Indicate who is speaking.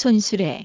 Speaker 1: 손수레